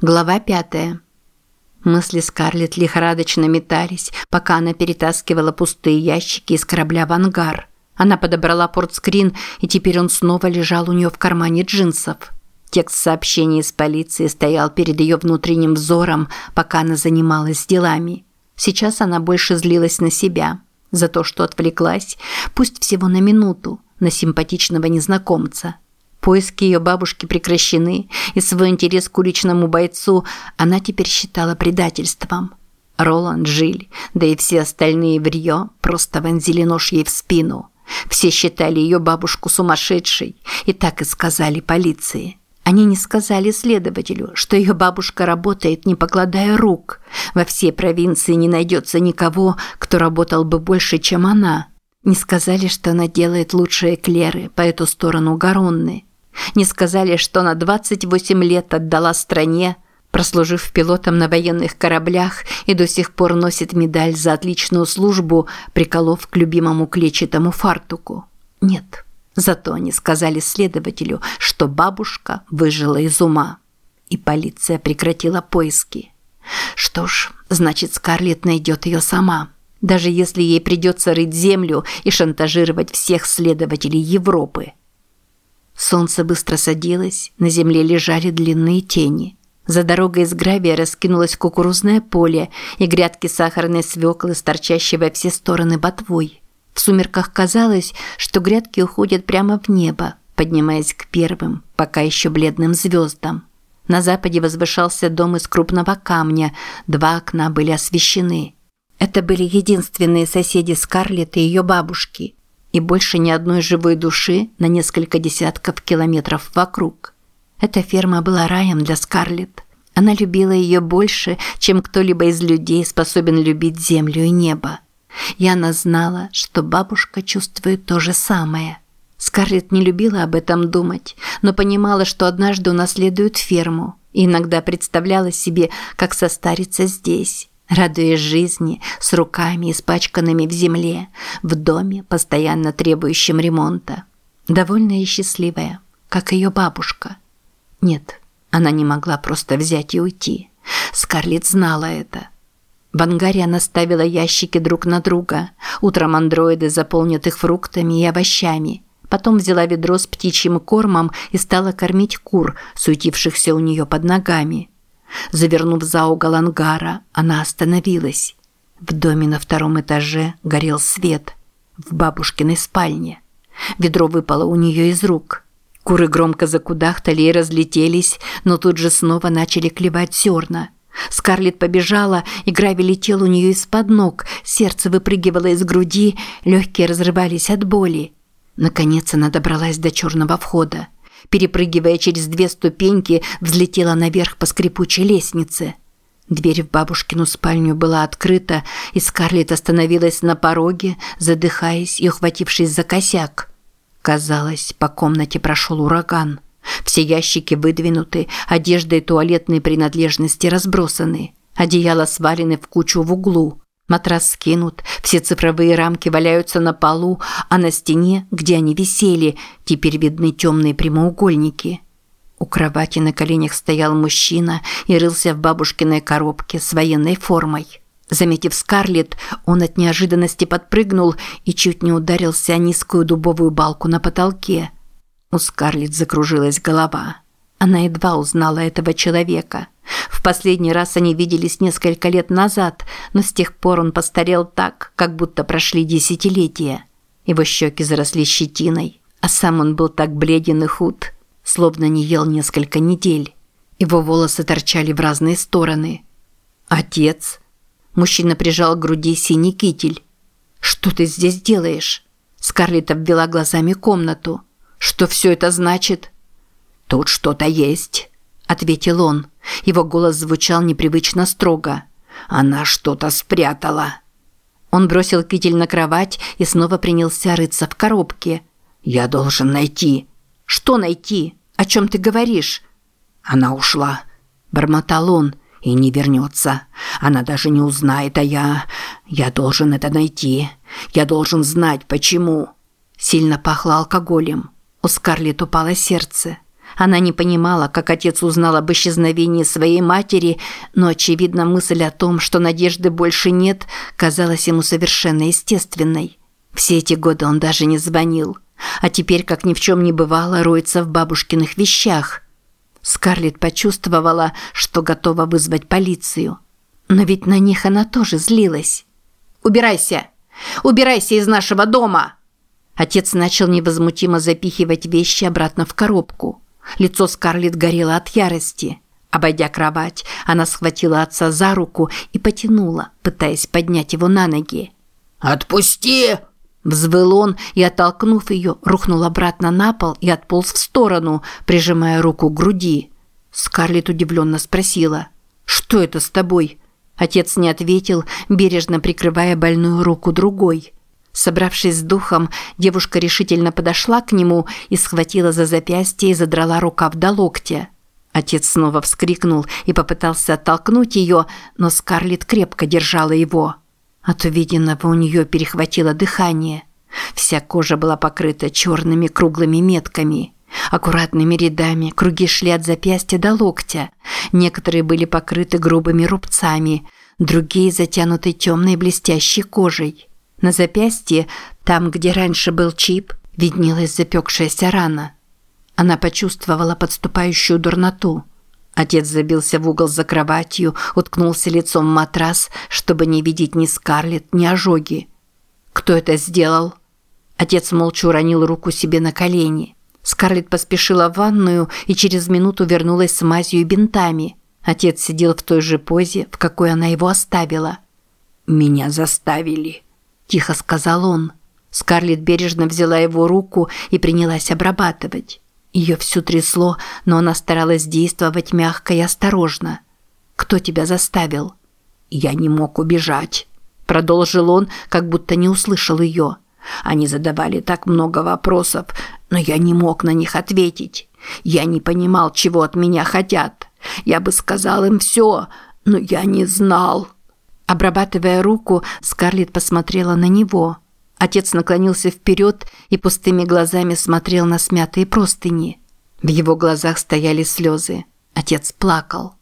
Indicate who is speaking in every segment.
Speaker 1: Глава пятая. Мысли Скарлетт лихорадочно метались, пока она перетаскивала пустые ящики из корабля в ангар. Она подобрала портскрин, и теперь он снова лежал у нее в кармане джинсов. Текст сообщения из полиции стоял перед ее внутренним взором, пока она занималась делами. Сейчас она больше злилась на себя за то, что отвлеклась, пусть всего на минуту, на симпатичного незнакомца. Поиски ее бабушки прекращены, и свой интерес к уличному бойцу она теперь считала предательством. Роланд, Жиль, да и все остальные в Рио просто вонзили нож ей в спину. Все считали ее бабушку сумасшедшей, и так и сказали полиции. Они не сказали следователю, что ее бабушка работает, не покладая рук. Во всей провинции не найдется никого, кто работал бы больше, чем она. Не сказали, что она делает лучшие эклеры по эту сторону Гаронны. Не сказали, что она 28 лет отдала стране, прослужив пилотом на военных кораблях и до сих пор носит медаль за отличную службу, приколов к любимому клетчатому фартуку. Нет. Зато они сказали следователю, что бабушка выжила из ума. И полиция прекратила поиски. Что ж, значит, Скарлетт найдет ее сама. Даже если ей придется рыть землю и шантажировать всех следователей Европы. Солнце быстро садилось, на земле лежали длинные тени. За дорогой из гравия раскинулось кукурузное поле и грядки сахарной свеклы с торчащей во все стороны ботвой. В сумерках казалось, что грядки уходят прямо в небо, поднимаясь к первым, пока еще бледным звездам. На западе возвышался дом из крупного камня, два окна были освещены. Это были единственные соседи Скарлетт и ее бабушки, и больше ни одной живой души на несколько десятков километров вокруг. Эта ферма была раем для Скарлетт. Она любила ее больше, чем кто-либо из людей способен любить землю и небо. И она знала, что бабушка чувствует то же самое. Скарлетт не любила об этом думать, но понимала, что однажды унаследует ферму, и иногда представляла себе, как состарится здесь, радуясь жизни, с руками, испачканными в земле, в доме, постоянно требующем ремонта. Довольная и счастливая, как ее бабушка. Нет, она не могла просто взять и уйти. Скарлетт знала это. В ангаре она ставила ящики друг на друга. Утром андроиды заполнят их фруктами и овощами. Потом взяла ведро с птичьим кормом и стала кормить кур, суетившихся у нее под ногами. Завернув за угол ангара, она остановилась. В доме на втором этаже горел свет. В бабушкиной спальне. Ведро выпало у нее из рук. Куры громко закудахтали и разлетелись, но тут же снова начали клевать зерна. Скарлетт побежала, и гравий летел у нее из-под ног, сердце выпрыгивало из груди, легкие разрывались от боли. Наконец она добралась до черного входа. Перепрыгивая через две ступеньки, взлетела наверх по скрипучей лестнице. Дверь в бабушкину спальню была открыта, и Скарлетт остановилась на пороге, задыхаясь и ухватившись за косяк. Казалось, по комнате прошел ураган. Все ящики выдвинуты, одежда и туалетные принадлежности разбросаны. Одеяло свалены в кучу в углу. Матрас скинут, все цифровые рамки валяются на полу, а на стене, где они висели, теперь видны темные прямоугольники. У кровати на коленях стоял мужчина и рылся в бабушкиной коробке с военной формой. Заметив Скарлетт, он от неожиданности подпрыгнул и чуть не ударился о низкую дубовую балку на потолке. У Скарлетт закружилась голова. Она едва узнала этого человека. В последний раз они виделись несколько лет назад, но с тех пор он постарел так, как будто прошли десятилетия. Его щеки заросли щетиной, а сам он был так бледен и худ, словно не ел несколько недель. Его волосы торчали в разные стороны. «Отец?» Мужчина прижал к груди синий китель. «Что ты здесь делаешь?» Скарлетт обвела глазами комнату. «Что все это значит?» «Тут что-то есть», – ответил он. Его голос звучал непривычно строго. «Она что-то спрятала». Он бросил китель на кровать и снова принялся рыться в коробке. «Я должен найти». «Что найти? О чем ты говоришь?» «Она ушла», – бормотал он, – «и не вернется. Она даже не узнает, а я... Я должен это найти. Я должен знать, почему». Сильно пахло алкоголем. У Скарлетт упало сердце. Она не понимала, как отец узнал об исчезновении своей матери, но, очевидно, мысль о том, что надежды больше нет, казалась ему совершенно естественной. Все эти годы он даже не звонил. А теперь, как ни в чем не бывало, роется в бабушкиных вещах. Скарлетт почувствовала, что готова вызвать полицию. Но ведь на них она тоже злилась. «Убирайся! Убирайся из нашего дома!» Отец начал невозмутимо запихивать вещи обратно в коробку. Лицо Скарлетт горело от ярости. Обойдя кровать, она схватила отца за руку и потянула, пытаясь поднять его на ноги.
Speaker 2: «Отпусти!»
Speaker 1: Взвыл он и, оттолкнув ее, рухнул обратно на пол и отполз в сторону, прижимая руку к груди. Скарлетт удивленно спросила. «Что это с тобой?» Отец не ответил, бережно прикрывая больную руку другой. Собравшись с духом, девушка решительно подошла к нему и схватила за запястье и задрала рукав до локтя. Отец снова вскрикнул и попытался оттолкнуть ее, но Скарлетт крепко держала его. От увиденного у нее перехватило дыхание. Вся кожа была покрыта черными круглыми метками. Аккуратными рядами круги шли от запястья до локтя. Некоторые были покрыты грубыми рубцами, другие затянуты темной блестящей кожей. На запястье, там, где раньше был чип, виднелась запекшаяся рана. Она почувствовала подступающую дурноту. Отец забился в угол за кроватью, уткнулся лицом в матрас, чтобы не видеть ни Скарлетт, ни ожоги. Кто это сделал? Отец молча уронил руку себе на колени. Скарлетт поспешила в ванную и через минуту вернулась с мазью и бинтами. Отец сидел в той же позе, в какой она его оставила. «Меня заставили», тихо сказал он. Скарлетт бережно взяла его руку и принялась обрабатывать. Ее всю трясло, но она старалась действовать мягко и осторожно. «Кто тебя заставил?» «Я не мог убежать», – продолжил он, как будто не услышал ее. Они задавали так много вопросов, но я не мог на них ответить. Я не понимал, чего от меня хотят. Я бы сказал им все, но я не знал. Обрабатывая руку, Скарлетт посмотрела на него. Отец наклонился вперед и пустыми глазами смотрел на смятые простыни. В его глазах стояли слезы. Отец плакал.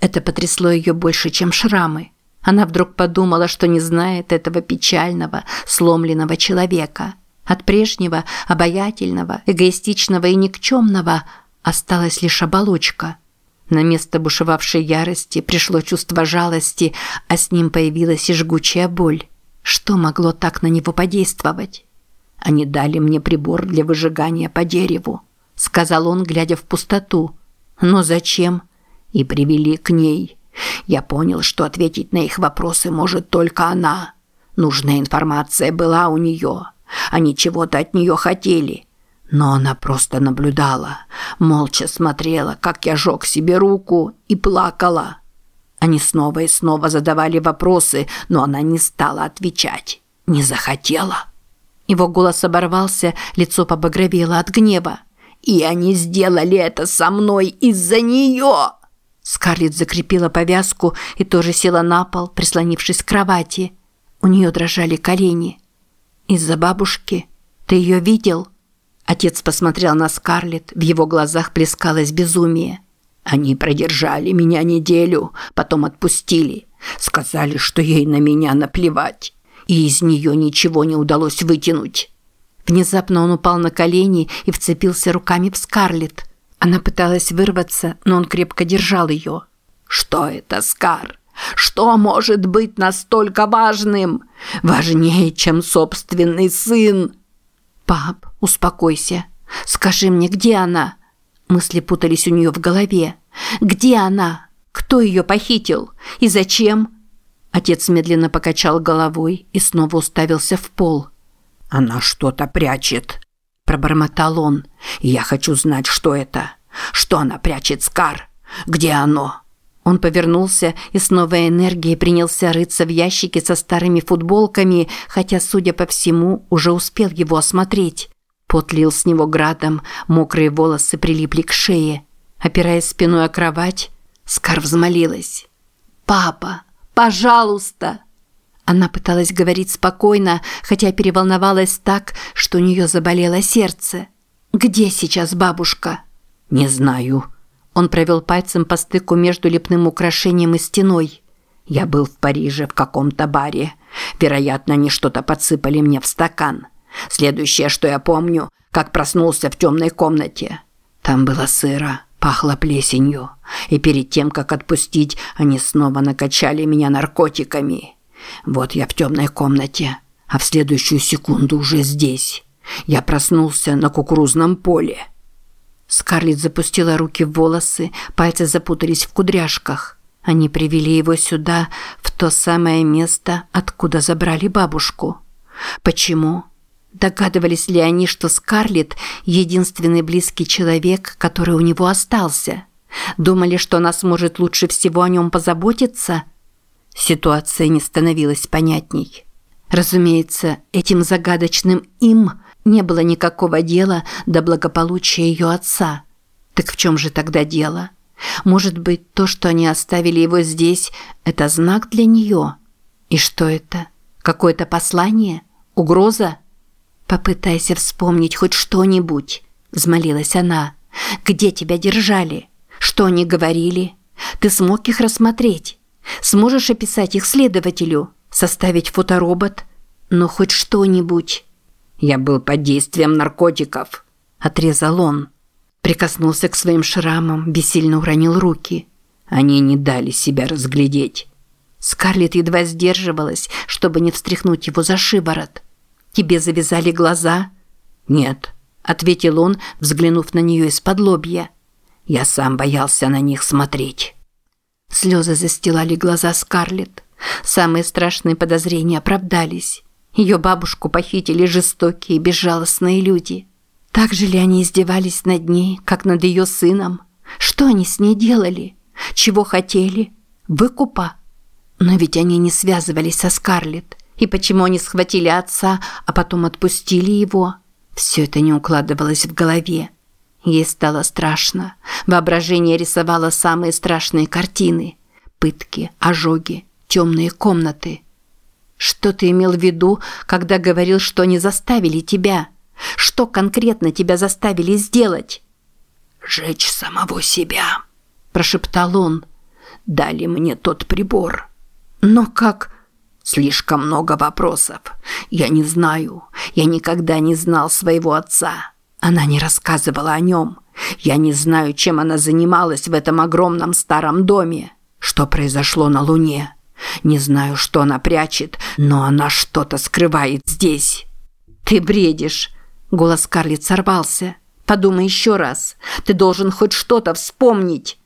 Speaker 1: Это потрясло ее больше, чем шрамы. Она вдруг подумала, что не знает этого печального, сломленного человека. От прежнего, обаятельного, эгоистичного и никчемного осталась лишь оболочка – на место бушевавшей ярости пришло чувство жалости, а с ним появилась и жгучая боль. Что могло так на него подействовать? Они дали мне прибор для выжигания по дереву, сказал он, глядя в пустоту. Но зачем? И привели к ней. Я понял, что ответить на их вопросы может только она. Нужная информация была у нее. Они чего-то от нее хотели. Но она просто наблюдала, молча смотрела, как я жег себе руку, и плакала. Они снова и снова задавали вопросы, но она не стала отвечать. Не захотела. Его голос оборвался, лицо побагровело от гнева. «И они сделали это со мной из-за нее!» Скарлетт закрепила повязку и тоже села на пол, прислонившись к кровати. У нее дрожали колени. «Из-за бабушки? Ты ее видел?» Отец посмотрел на Скарлетт, в его глазах плескалось безумие. Они продержали меня неделю, потом отпустили. Сказали, что ей на меня наплевать. И из нее ничего не удалось вытянуть. Внезапно он упал на колени и вцепился руками в Скарлетт. Она пыталась вырваться, но он крепко держал ее. «Что это, Скар? Что может быть настолько важным? Важнее, чем собственный сын?» «Пап, успокойся. Скажи мне, где она?» Мысли путались у нее в голове. «Где она? Кто ее похитил? И зачем?» Отец медленно покачал головой и снова уставился в пол. «Она что-то прячет», – пробормотал он. «Я хочу знать, что это. Что она прячет, Скар? Где оно?» Он повернулся и с новой энергией принялся рыться в ящике со старыми футболками, хотя, судя по всему, уже успел его осмотреть. Пот лил с него градом, мокрые волосы прилипли к шее. Опираясь спиной о кровать, Скар взмолилась. «Папа, пожалуйста!» Она пыталась говорить спокойно, хотя переволновалась так, что у нее заболело сердце. «Где сейчас бабушка?»
Speaker 2: Не знаю.
Speaker 1: Он провел пальцем по стыку между лепным украшением и стеной.
Speaker 2: Я был в Париже в каком-то баре. Вероятно, они что-то подсыпали мне в стакан. Следующее, что я помню, как проснулся в темной комнате. Там было сыро, пахло плесенью. И перед тем, как отпустить, они снова накачали меня наркотиками. Вот я в темной комнате, а в следующую секунду уже здесь. Я проснулся на кукурузном поле.
Speaker 1: Скарлетт запустила руки в волосы, пальцы запутались в кудряшках. Они привели его сюда, в то самое место, откуда забрали бабушку. Почему? Догадывались ли они, что Скарлетт – единственный близкий человек, который у него остался? Думали, что она сможет лучше всего о нем позаботиться? Ситуация не становилась понятней. Разумеется, этим загадочным «им» не было никакого дела до благополучия ее отца. Так в чем же тогда дело? Может быть, то, что они оставили его здесь, это знак для нее? И что это? Какое-то послание? Угроза? Попытайся вспомнить хоть что-нибудь, взмолилась она. Где тебя держали? Что они говорили? Ты смог их рассмотреть? Сможешь описать их следователю? Составить фоторобот? Ну, хоть что-нибудь.
Speaker 2: Я был под действием наркотиков, отрезал он.
Speaker 1: Прикоснулся к своим шрамам, бессильно уронил руки.
Speaker 2: Они не дали себя разглядеть.
Speaker 1: Скарлетт едва сдерживалась, чтобы не встряхнуть его за шиворот. «Тебе завязали глаза?»
Speaker 2: «Нет», – ответил он, взглянув на нее из-под лобья. «Я сам боялся на них смотреть».
Speaker 1: Слезы застилали глаза Скарлетт. Самые страшные подозрения оправдались. Ее бабушку похитили жестокие безжалостные люди. Так же ли они издевались над ней, как над ее сыном? Что они с ней делали? Чего хотели? Выкупа? Но ведь они не связывались со Скарлетт. И почему они схватили отца, а потом отпустили его? Все это не укладывалось в голове. Ей стало страшно. Воображение рисовало самые страшные картины. Пытки, ожоги, темные комнаты – что ты имел в виду, когда говорил, что они заставили тебя? Что конкретно тебя заставили сделать?
Speaker 2: Жечь самого себя, прошептал он. Дали мне тот прибор.
Speaker 1: Но как?
Speaker 2: Слишком много вопросов. Я не знаю. Я никогда не знал своего отца. Она не рассказывала о нем. Я не знаю, чем она занималась в этом огромном старом доме. Что произошло на Луне? Не знаю, что она прячет, но она что-то скрывает здесь.
Speaker 1: Ты бредишь. Голос Скарлетт сорвался. Подумай еще раз. Ты должен хоть что-то вспомнить.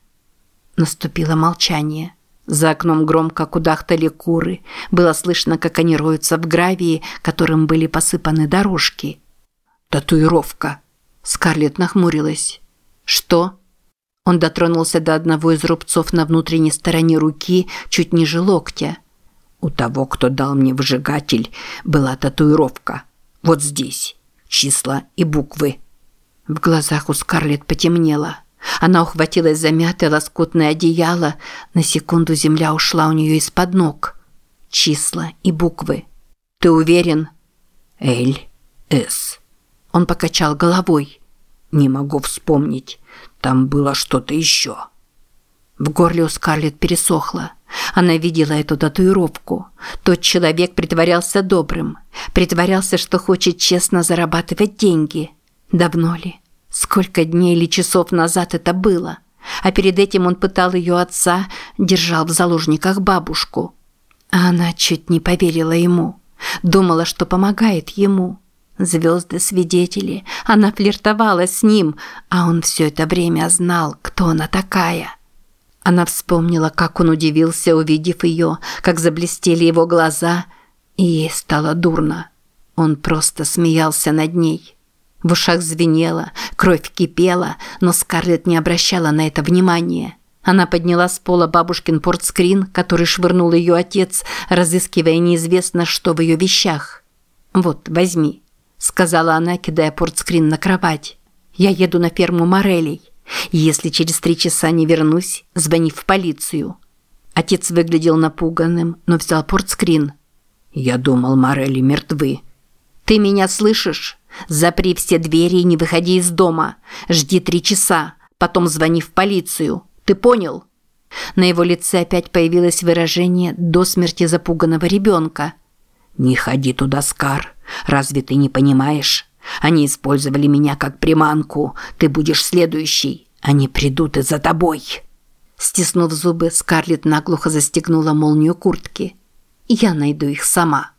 Speaker 1: Наступило молчание. За окном громко кудахтали куры. Было слышно, как они роются в гравии, которым были посыпаны дорожки.
Speaker 2: Татуировка.
Speaker 1: Скарлетт нахмурилась. Что? Он дотронулся до одного из рубцов на внутренней стороне руки, чуть ниже локтя.
Speaker 2: У того, кто дал мне выжигатель, была татуировка. Вот здесь. Числа и буквы.
Speaker 1: В глазах у Скарлетт потемнело. Она ухватилась за мятое лоскутное одеяло. На секунду земля ушла у нее из-под ног. Числа и буквы. «Ты уверен?»
Speaker 2: «Л. С».
Speaker 1: Он покачал головой.
Speaker 2: «Не могу вспомнить. Там было что-то еще.
Speaker 1: В горле у Скарлетт пересохло. Она видела эту татуировку. Тот человек притворялся добрым. Притворялся, что хочет честно зарабатывать деньги. Давно ли? Сколько дней или часов назад это было? А перед этим он пытал ее отца, держал в заложниках бабушку. А она чуть не поверила ему. Думала, что помогает ему. Звезды свидетели, она флиртовала с ним, а он все это время знал, кто она такая. Она вспомнила, как он удивился, увидев ее, как заблестели его глаза, и ей стало дурно. Он просто смеялся над ней. В ушах звенело, кровь кипела, но Скарлетт не обращала на это внимания. Она подняла с пола бабушкин портскрин, который швырнул ее отец, разыскивая неизвестно что в ее вещах. «Вот, возьми» сказала она, кидая портскрин на кровать. Я еду на ферму Морелей. Если через три часа не вернусь, звони в полицию. Отец выглядел напуганным, но взял портскрин.
Speaker 2: Я думал, Морели мертвы.
Speaker 1: Ты меня слышишь? Запри все двери и не выходи из дома. Жди три часа. Потом звони в полицию. Ты понял?» На его лице опять появилось выражение до смерти запуганного ребенка.
Speaker 2: «Не ходи туда, Скар. Разве ты не понимаешь? Они использовали меня как приманку. Ты будешь следующий. Они придут и за тобой».
Speaker 1: Стиснув зубы, Скарлетт наглухо застегнула молнию куртки. «Я найду их сама».